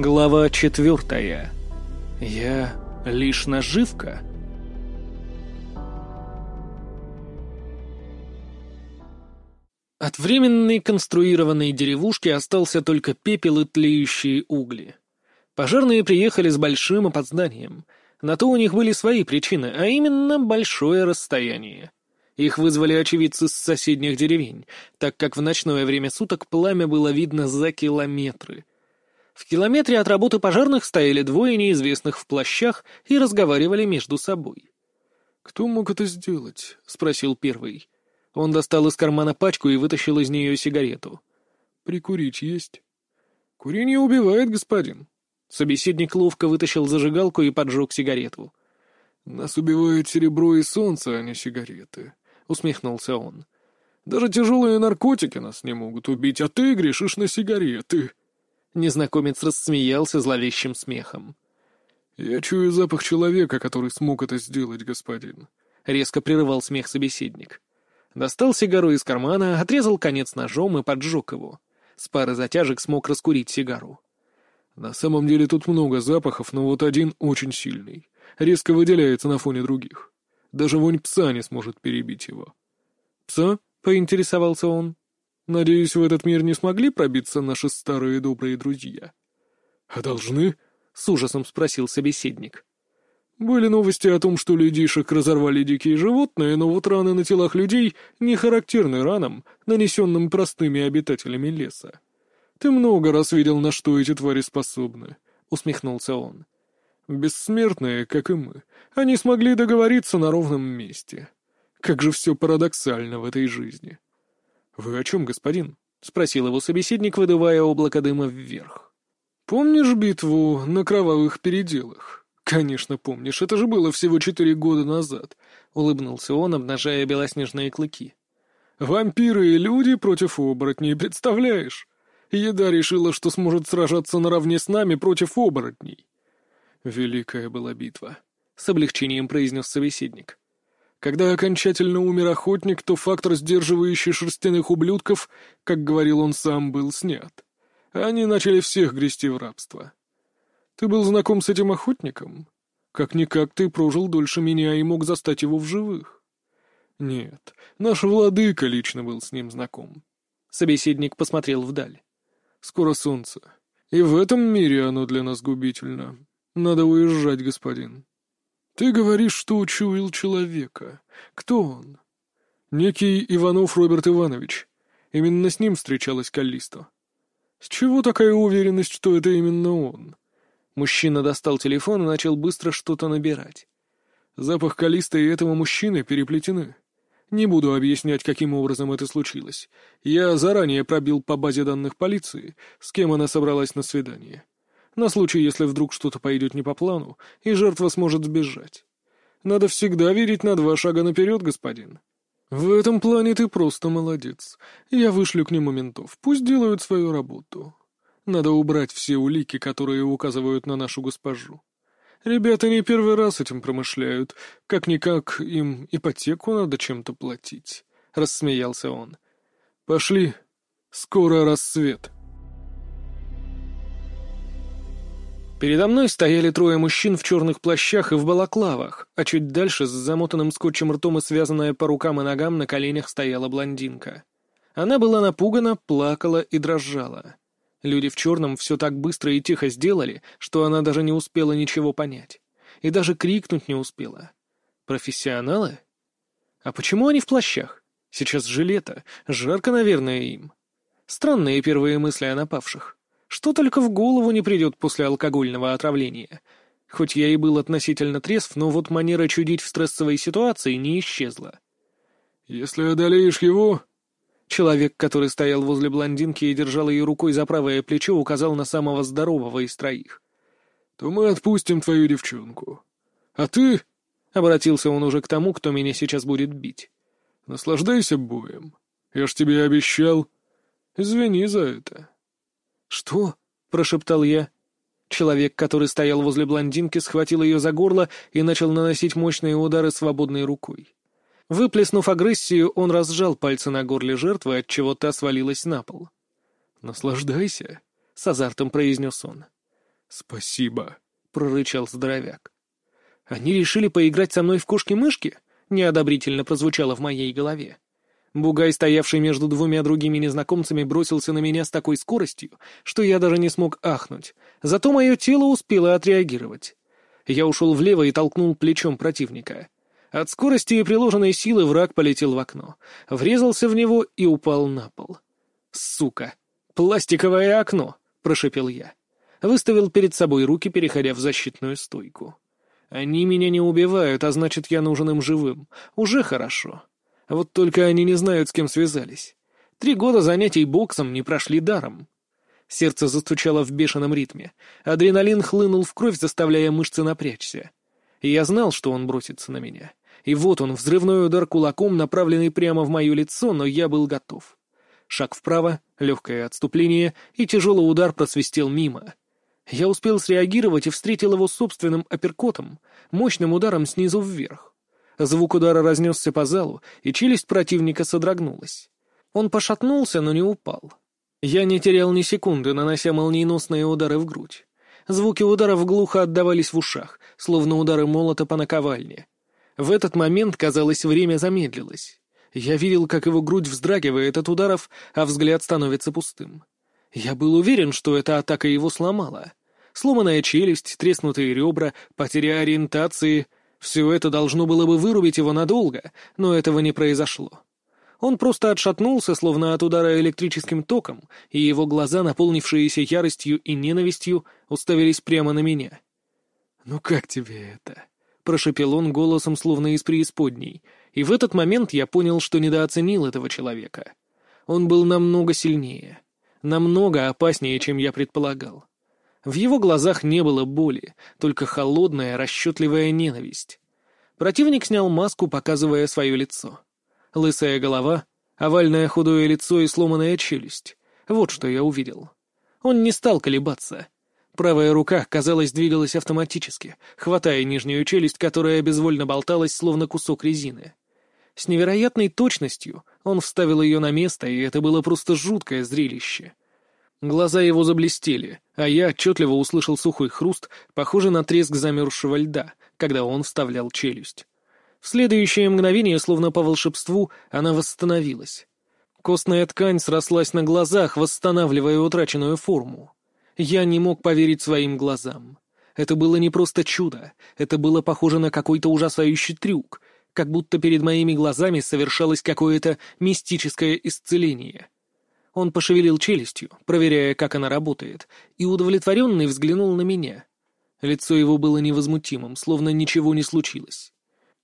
Глава четвертая. Я лишь наживка. От временной конструированной деревушки остался только пепел и тлеющие угли. Пожарные приехали с большим опозданием. На то у них были свои причины, а именно большое расстояние. Их вызвали очевидцы с соседних деревень, так как в ночное время суток пламя было видно за километры. В километре от работы пожарных стояли двое неизвестных в плащах и разговаривали между собой. «Кто мог это сделать?» — спросил первый. Он достал из кармана пачку и вытащил из нее сигарету. «Прикурить есть?» «Курение убивает, господин». Собеседник ловко вытащил зажигалку и поджег сигарету. «Нас убивает серебро и солнце, а не сигареты», — усмехнулся он. «Даже тяжелые наркотики нас не могут убить, а ты грешишь на сигареты». Незнакомец рассмеялся зловещим смехом. «Я чую запах человека, который смог это сделать, господин», — резко прерывал смех собеседник. Достал сигару из кармана, отрезал конец ножом и поджег его. С пары затяжек смог раскурить сигару. На самом деле тут много запахов, но вот один очень сильный. Резко выделяется на фоне других. Даже вонь пса не сможет перебить его. «Пса?» — поинтересовался он. «Надеюсь, в этот мир не смогли пробиться наши старые добрые друзья?» «А должны?» — с ужасом спросил собеседник. Были новости о том, что людишек разорвали дикие животные, но вот раны на телах людей не характерны ранам, нанесенным простыми обитателями леса. Ты много раз видел, на что эти твари способны, — усмехнулся он. Бессмертные, как и мы, они смогли договориться на ровном месте. Как же все парадоксально в этой жизни. — Вы о чем, господин? — спросил его собеседник, выдувая облако дыма вверх. — Помнишь битву на кровавых переделах? «Конечно помнишь, это же было всего четыре года назад», — улыбнулся он, обнажая белоснежные клыки. «Вампиры и люди против оборотней, представляешь? Еда решила, что сможет сражаться наравне с нами против оборотней». «Великая была битва», — с облегчением произнес собеседник. Когда окончательно умер охотник, то фактор, сдерживающий шерстяных ублюдков, как говорил он сам, был снят. Они начали всех грести в рабство. Ты был знаком с этим охотником? Как-никак ты прожил дольше меня и мог застать его в живых. Нет, наш владыка лично был с ним знаком. Собеседник посмотрел вдаль. Скоро солнце. И в этом мире оно для нас губительно. Надо уезжать, господин. Ты говоришь, что учуял человека. Кто он? Некий Иванов Роберт Иванович. Именно с ним встречалась Каллисто. С чего такая уверенность, что это именно он? Мужчина достал телефон и начал быстро что-то набирать. Запах Калиста и этого мужчины переплетены. Не буду объяснять, каким образом это случилось. Я заранее пробил по базе данных полиции, с кем она собралась на свидание. На случай, если вдруг что-то пойдет не по плану, и жертва сможет сбежать. Надо всегда верить на два шага наперед, господин. В этом плане ты просто молодец. Я вышлю к нему ментов. Пусть делают свою работу. Надо убрать все улики, которые указывают на нашу госпожу. Ребята не первый раз этим промышляют. Как-никак им ипотеку надо чем-то платить. Рассмеялся он. Пошли. Скоро рассвет. Передо мной стояли трое мужчин в черных плащах и в балаклавах, а чуть дальше с замотанным скотчем ртом и связанная по рукам и ногам на коленях стояла блондинка. Она была напугана, плакала и дрожала. Люди в черном все так быстро и тихо сделали, что она даже не успела ничего понять. И даже крикнуть не успела. Профессионалы? А почему они в плащах? Сейчас же лето, жарко, наверное, им. Странные первые мысли о напавших. Что только в голову не придет после алкогольного отравления. Хоть я и был относительно трезв, но вот манера чудить в стрессовой ситуации не исчезла. «Если одолеешь его, Человек, который стоял возле блондинки и держал ее рукой за правое плечо, указал на самого здорового из троих. «То мы отпустим твою девчонку. А ты...» — обратился он уже к тому, кто меня сейчас будет бить. «Наслаждайся боем. Я ж тебе обещал. Извини за это». «Что?» — прошептал я. Человек, который стоял возле блондинки, схватил ее за горло и начал наносить мощные удары свободной рукой. Выплеснув агрессию, он разжал пальцы на горле жертвы, отчего та свалилась на пол. «Наслаждайся», — с азартом произнес он. «Спасибо», — прорычал здоровяк. «Они решили поиграть со мной в кошки-мышки?» — неодобрительно прозвучало в моей голове. Бугай, стоявший между двумя другими незнакомцами, бросился на меня с такой скоростью, что я даже не смог ахнуть. Зато мое тело успело отреагировать. Я ушел влево и толкнул плечом противника. От скорости и приложенной силы враг полетел в окно, врезался в него и упал на пол. «Сука! Пластиковое окно!» — прошепел я. Выставил перед собой руки, переходя в защитную стойку. «Они меня не убивают, а значит, я нужен им живым. Уже хорошо. Вот только они не знают, с кем связались. Три года занятий боксом не прошли даром. Сердце застучало в бешеном ритме. Адреналин хлынул в кровь, заставляя мышцы напрячься. И я знал, что он бросится на меня. И вот он, взрывной удар кулаком, направленный прямо в мое лицо, но я был готов. Шаг вправо, легкое отступление, и тяжелый удар просвистел мимо. Я успел среагировать и встретил его собственным апперкотом, мощным ударом снизу вверх. Звук удара разнесся по залу, и челюсть противника содрогнулась. Он пошатнулся, но не упал. Я не терял ни секунды, нанося молниеносные удары в грудь. Звуки ударов глухо отдавались в ушах, словно удары молота по наковальне. В этот момент, казалось, время замедлилось. Я видел, как его грудь вздрагивает от ударов, а взгляд становится пустым. Я был уверен, что эта атака его сломала. Сломанная челюсть, треснутые ребра, потеря ориентации — все это должно было бы вырубить его надолго, но этого не произошло. Он просто отшатнулся, словно от удара электрическим током, и его глаза, наполнившиеся яростью и ненавистью, уставились прямо на меня. «Ну как тебе это?» — прошепел он голосом, словно из преисподней, и в этот момент я понял, что недооценил этого человека. Он был намного сильнее, намного опаснее, чем я предполагал. В его глазах не было боли, только холодная, расчетливая ненависть. Противник снял маску, показывая свое лицо. Лысая голова, овальное худое лицо и сломанная челюсть. Вот что я увидел. Он не стал колебаться. Правая рука, казалось, двигалась автоматически, хватая нижнюю челюсть, которая безвольно болталась, словно кусок резины. С невероятной точностью он вставил ее на место, и это было просто жуткое зрелище. Глаза его заблестели, а я отчетливо услышал сухой хруст, похожий на треск замерзшего льда, когда он вставлял челюсть. В следующее мгновение, словно по волшебству, она восстановилась. Костная ткань срослась на глазах, восстанавливая утраченную форму. Я не мог поверить своим глазам. Это было не просто чудо, это было похоже на какой-то ужасающий трюк, как будто перед моими глазами совершалось какое-то мистическое исцеление — он пошевелил челюстью, проверяя, как она работает, и удовлетворенный взглянул на меня. Лицо его было невозмутимым, словно ничего не случилось.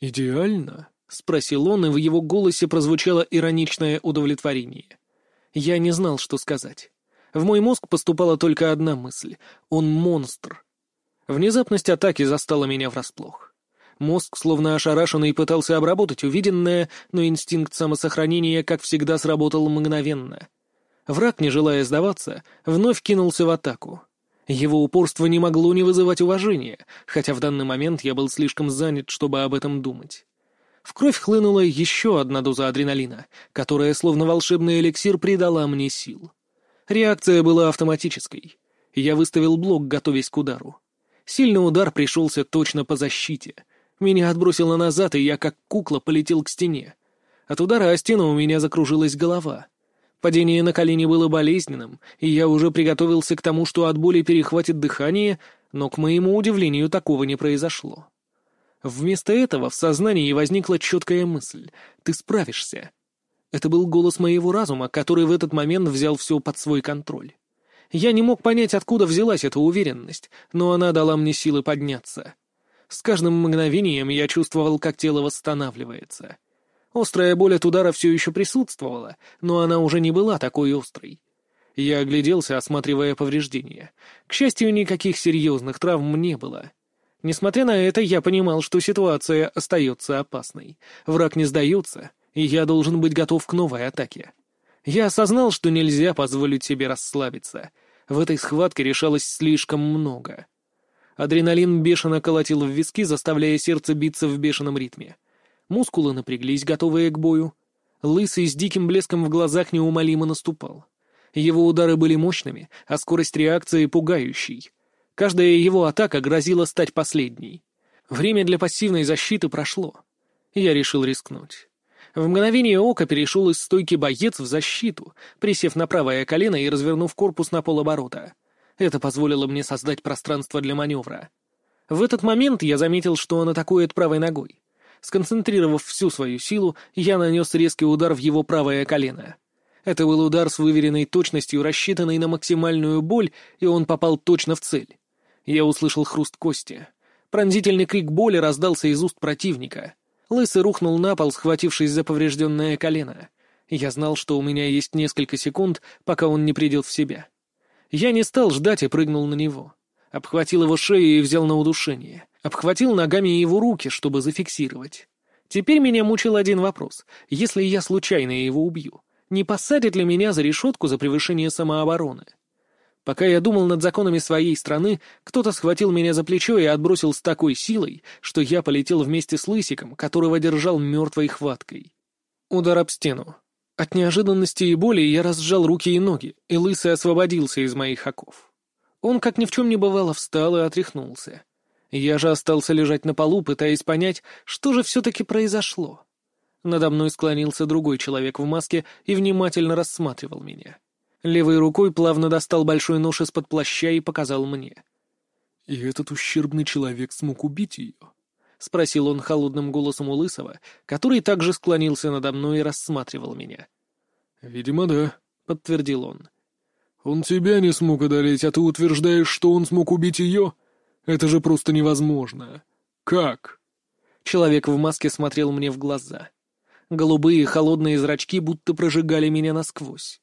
«Идеально?» — спросил он, и в его голосе прозвучало ироничное удовлетворение. Я не знал, что сказать. В мой мозг поступала только одна мысль — он монстр. Внезапность атаки застала меня врасплох. Мозг, словно ошарашенный, пытался обработать увиденное, но инстинкт самосохранения, как всегда, сработал мгновенно. Враг, не желая сдаваться, вновь кинулся в атаку. Его упорство не могло не вызывать уважения, хотя в данный момент я был слишком занят, чтобы об этом думать. В кровь хлынула еще одна доза адреналина, которая, словно волшебный эликсир, придала мне сил. Реакция была автоматической. Я выставил блок, готовясь к удару. Сильный удар пришелся точно по защите. Меня отбросило назад, и я, как кукла, полетел к стене. От удара о стену у меня закружилась голова. Падение на колени было болезненным, и я уже приготовился к тому, что от боли перехватит дыхание, но, к моему удивлению, такого не произошло. Вместо этого в сознании возникла четкая мысль — ты справишься. Это был голос моего разума, который в этот момент взял все под свой контроль. Я не мог понять, откуда взялась эта уверенность, но она дала мне силы подняться. С каждым мгновением я чувствовал, как тело восстанавливается. Острая боль от удара все еще присутствовала, но она уже не была такой острой. Я огляделся, осматривая повреждения. К счастью, никаких серьезных травм не было. Несмотря на это, я понимал, что ситуация остается опасной. Враг не сдается, и я должен быть готов к новой атаке. Я осознал, что нельзя позволить себе расслабиться. В этой схватке решалось слишком много. Адреналин бешено колотил в виски, заставляя сердце биться в бешеном ритме. Мускулы напряглись, готовые к бою. Лысый с диким блеском в глазах неумолимо наступал. Его удары были мощными, а скорость реакции пугающей. Каждая его атака грозила стать последней. Время для пассивной защиты прошло. Я решил рискнуть. В мгновение ока перешел из стойки боец в защиту, присев на правое колено и развернув корпус на полоборота. Это позволило мне создать пространство для маневра. В этот момент я заметил, что он атакует правой ногой. Сконцентрировав всю свою силу, я нанес резкий удар в его правое колено. Это был удар с выверенной точностью, рассчитанный на максимальную боль, и он попал точно в цель. Я услышал хруст кости. Пронзительный крик боли раздался из уст противника — Лысый рухнул на пол, схватившись за поврежденное колено. Я знал, что у меня есть несколько секунд, пока он не придет в себя. Я не стал ждать и прыгнул на него. Обхватил его шею и взял на удушение. Обхватил ногами его руки, чтобы зафиксировать. Теперь меня мучил один вопрос. Если я случайно его убью, не посадят ли меня за решетку за превышение самообороны? Пока я думал над законами своей страны, кто-то схватил меня за плечо и отбросил с такой силой, что я полетел вместе с Лысиком, которого держал мертвой хваткой. Удар об стену. От неожиданности и боли я разжал руки и ноги, и Лысый освободился из моих оков. Он, как ни в чем не бывало, встал и отряхнулся. Я же остался лежать на полу, пытаясь понять, что же все-таки произошло. Надо мной склонился другой человек в маске и внимательно рассматривал меня. Левой рукой плавно достал большой нож из-под плаща и показал мне. «И этот ущербный человек смог убить ее?» — спросил он холодным голосом у Лысого, который также склонился надо мной и рассматривал меня. «Видимо, да», — подтвердил он. «Он тебя не смог одолеть, а ты утверждаешь, что он смог убить ее? Это же просто невозможно. Как?» Человек в маске смотрел мне в глаза. Голубые холодные зрачки будто прожигали меня насквозь.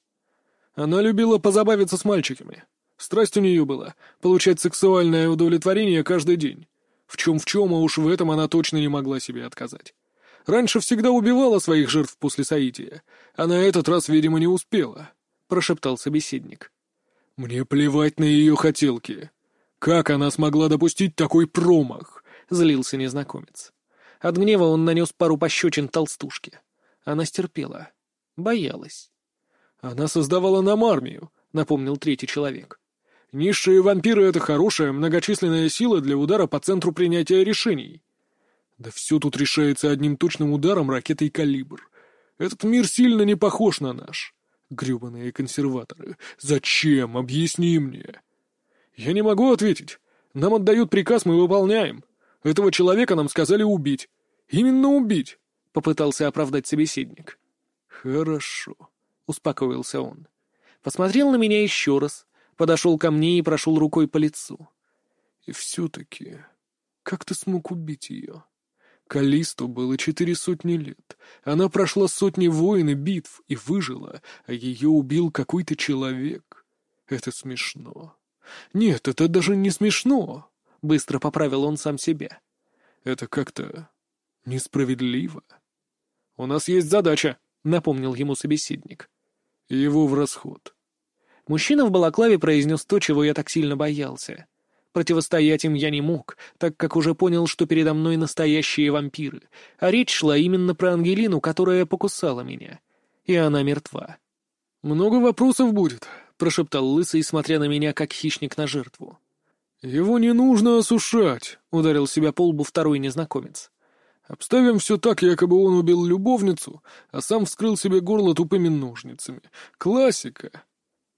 Она любила позабавиться с мальчиками. Страсть у нее была — получать сексуальное удовлетворение каждый день. В чем-в чем, а уж в этом она точно не могла себе отказать. Раньше всегда убивала своих жертв после соития, а на этот раз, видимо, не успела, — прошептал собеседник. «Мне плевать на ее хотелки. Как она смогла допустить такой промах?» — злился незнакомец. От гнева он нанес пару пощечин толстушке. Она стерпела. Боялась. «Она создавала нам армию», — напомнил третий человек. «Низшие вампиры — это хорошая, многочисленная сила для удара по центру принятия решений». «Да все тут решается одним точным ударом ракетой «Калибр». Этот мир сильно не похож на наш. Гребаные консерваторы. Зачем? Объясни мне». «Я не могу ответить. Нам отдают приказ, мы выполняем. Этого человека нам сказали убить. Именно убить», — попытался оправдать собеседник. «Хорошо», — успокоился он. Посмотрел на меня еще раз, подошел ко мне и прошел рукой по лицу. «И все-таки, как ты смог убить ее?» Калисту было четыре сотни лет. Она прошла сотни войн и битв и выжила, а ее убил какой-то человек. Это смешно. Нет, это даже не смешно. Быстро поправил он сам себя. Это как-то несправедливо. «У нас есть задача», — напомнил ему собеседник его в расход. Мужчина в балаклаве произнес то, чего я так сильно боялся. Противостоять им я не мог, так как уже понял, что передо мной настоящие вампиры, а речь шла именно про Ангелину, которая покусала меня. И она мертва. «Много вопросов будет», — прошептал Лысый, смотря на меня, как хищник на жертву. «Его не нужно осушать», — ударил себя по лбу второй незнакомец. Обставим все так, якобы он убил любовницу, а сам вскрыл себе горло тупыми ножницами. Классика.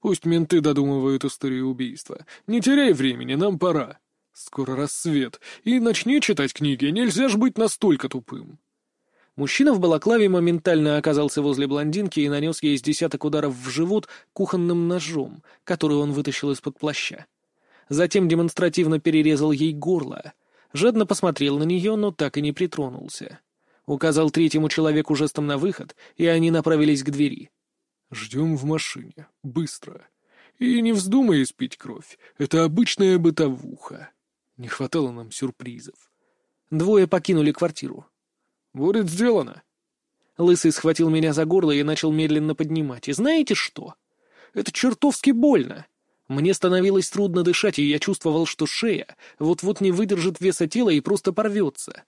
Пусть менты додумывают историю убийства. Не теряй времени, нам пора. Скоро рассвет. И начни читать книги, нельзя ж быть настолько тупым. Мужчина в балаклаве моментально оказался возле блондинки и нанес ей с десяток ударов в живот кухонным ножом, который он вытащил из-под плаща. Затем демонстративно перерезал ей горло — Жадно посмотрел на нее, но так и не притронулся. Указал третьему человеку жестом на выход, и они направились к двери. «Ждем в машине. Быстро. И не вздумай испить кровь. Это обычная бытовуха. Не хватало нам сюрпризов». Двое покинули квартиру. «Будет сделано». Лысый схватил меня за горло и начал медленно поднимать. И знаете что? Это чертовски больно. Мне становилось трудно дышать, и я чувствовал, что шея вот-вот не выдержит веса тела и просто порвется.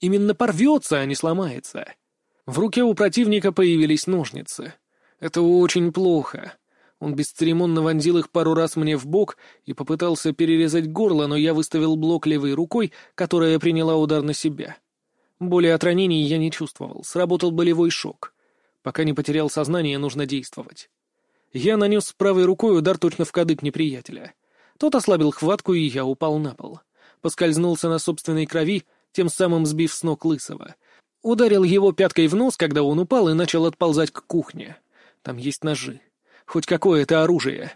Именно порвется, а не сломается. В руке у противника появились ножницы. Это очень плохо. Он бесцеремонно вонзил их пару раз мне в бок и попытался перерезать горло, но я выставил блок левой рукой, которая приняла удар на себя. Боли от ранений я не чувствовал, сработал болевой шок. Пока не потерял сознание, нужно действовать. Я нанес правой рукой удар точно в кадык неприятеля. Тот ослабил хватку, и я упал на пол. Поскользнулся на собственной крови, тем самым сбив с ног Лысого. Ударил его пяткой в нос, когда он упал, и начал отползать к кухне. Там есть ножи. Хоть какое-то оружие.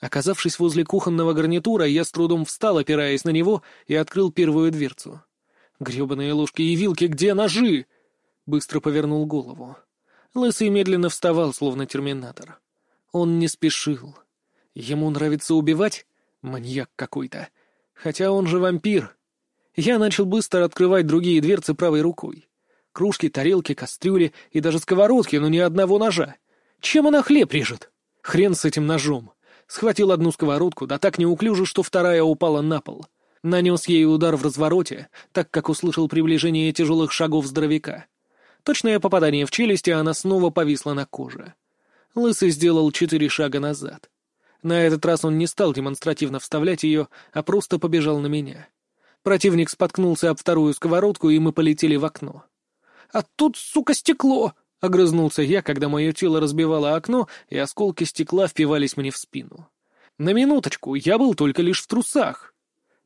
Оказавшись возле кухонного гарнитура, я с трудом встал, опираясь на него, и открыл первую дверцу. Гребаные ложки и вилки, где ножи? Быстро повернул голову. Лысый медленно вставал, словно терминатор. Он не спешил. Ему нравится убивать? Маньяк какой-то. Хотя он же вампир. Я начал быстро открывать другие дверцы правой рукой. Кружки, тарелки, кастрюли и даже сковородки, но ни одного ножа. Чем она хлеб режет? Хрен с этим ножом. Схватил одну сковородку, да так неуклюже, что вторая упала на пол. Нанес ей удар в развороте, так как услышал приближение тяжелых шагов здоровяка. Точное попадание в челюсть, и она снова повисла на коже. Лысый сделал четыре шага назад. На этот раз он не стал демонстративно вставлять ее, а просто побежал на меня. Противник споткнулся об вторую сковородку, и мы полетели в окно. «А тут, сука, стекло!» Огрызнулся я, когда мое тело разбивало окно, и осколки стекла впивались мне в спину. На минуточку, я был только лишь в трусах.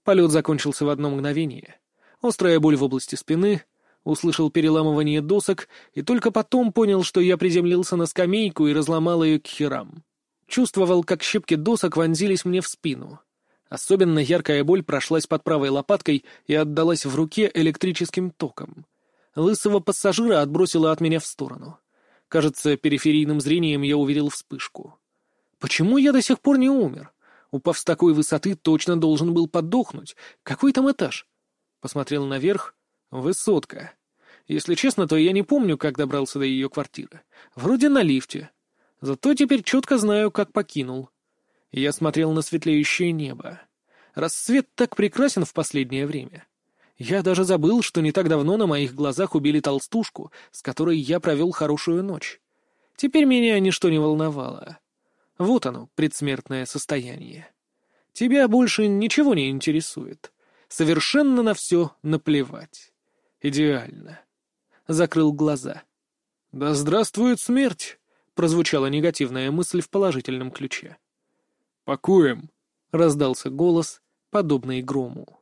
Полет закончился в одно мгновение. Острая боль в области спины, услышал переламывание досок и только потом понял, что я приземлился на скамейку и разломал ее к херам. Чувствовал, как щепки досок вонзились мне в спину. Особенно яркая боль прошлась под правой лопаткой и отдалась в руке электрическим током. Лысого пассажира отбросило от меня в сторону. Кажется, периферийным зрением я увидел вспышку. Почему я до сих пор не умер? Упав с такой высоты, точно должен был подохнуть. Какой там этаж? Посмотрел наверх. Высотка. Если честно, то я не помню, как добрался до ее квартиры. Вроде на лифте. Зато теперь четко знаю, как покинул. Я смотрел на светлеющее небо. Рассвет так прекрасен в последнее время. Я даже забыл, что не так давно на моих глазах убили толстушку, с которой я провел хорошую ночь. Теперь меня ничто не волновало. Вот оно, предсмертное состояние. Тебя больше ничего не интересует. Совершенно на все наплевать. Идеально. Закрыл глаза. «Да здравствует смерть!» — прозвучала негативная мысль в положительном ключе. «Покоем!» — раздался голос, подобный грому.